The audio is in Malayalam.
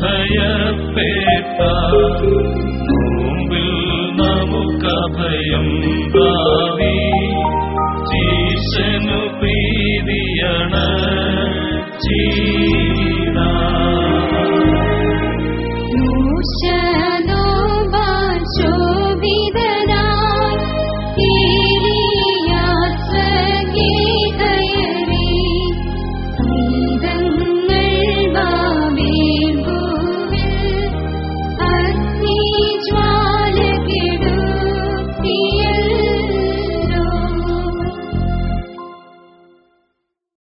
ഭയപ്പെട്ട മുമ്പിൽ നമുക്കഭയം ഭാവി. ജീശനു പ്രീതിയണ. ജീ